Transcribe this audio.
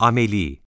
ameli.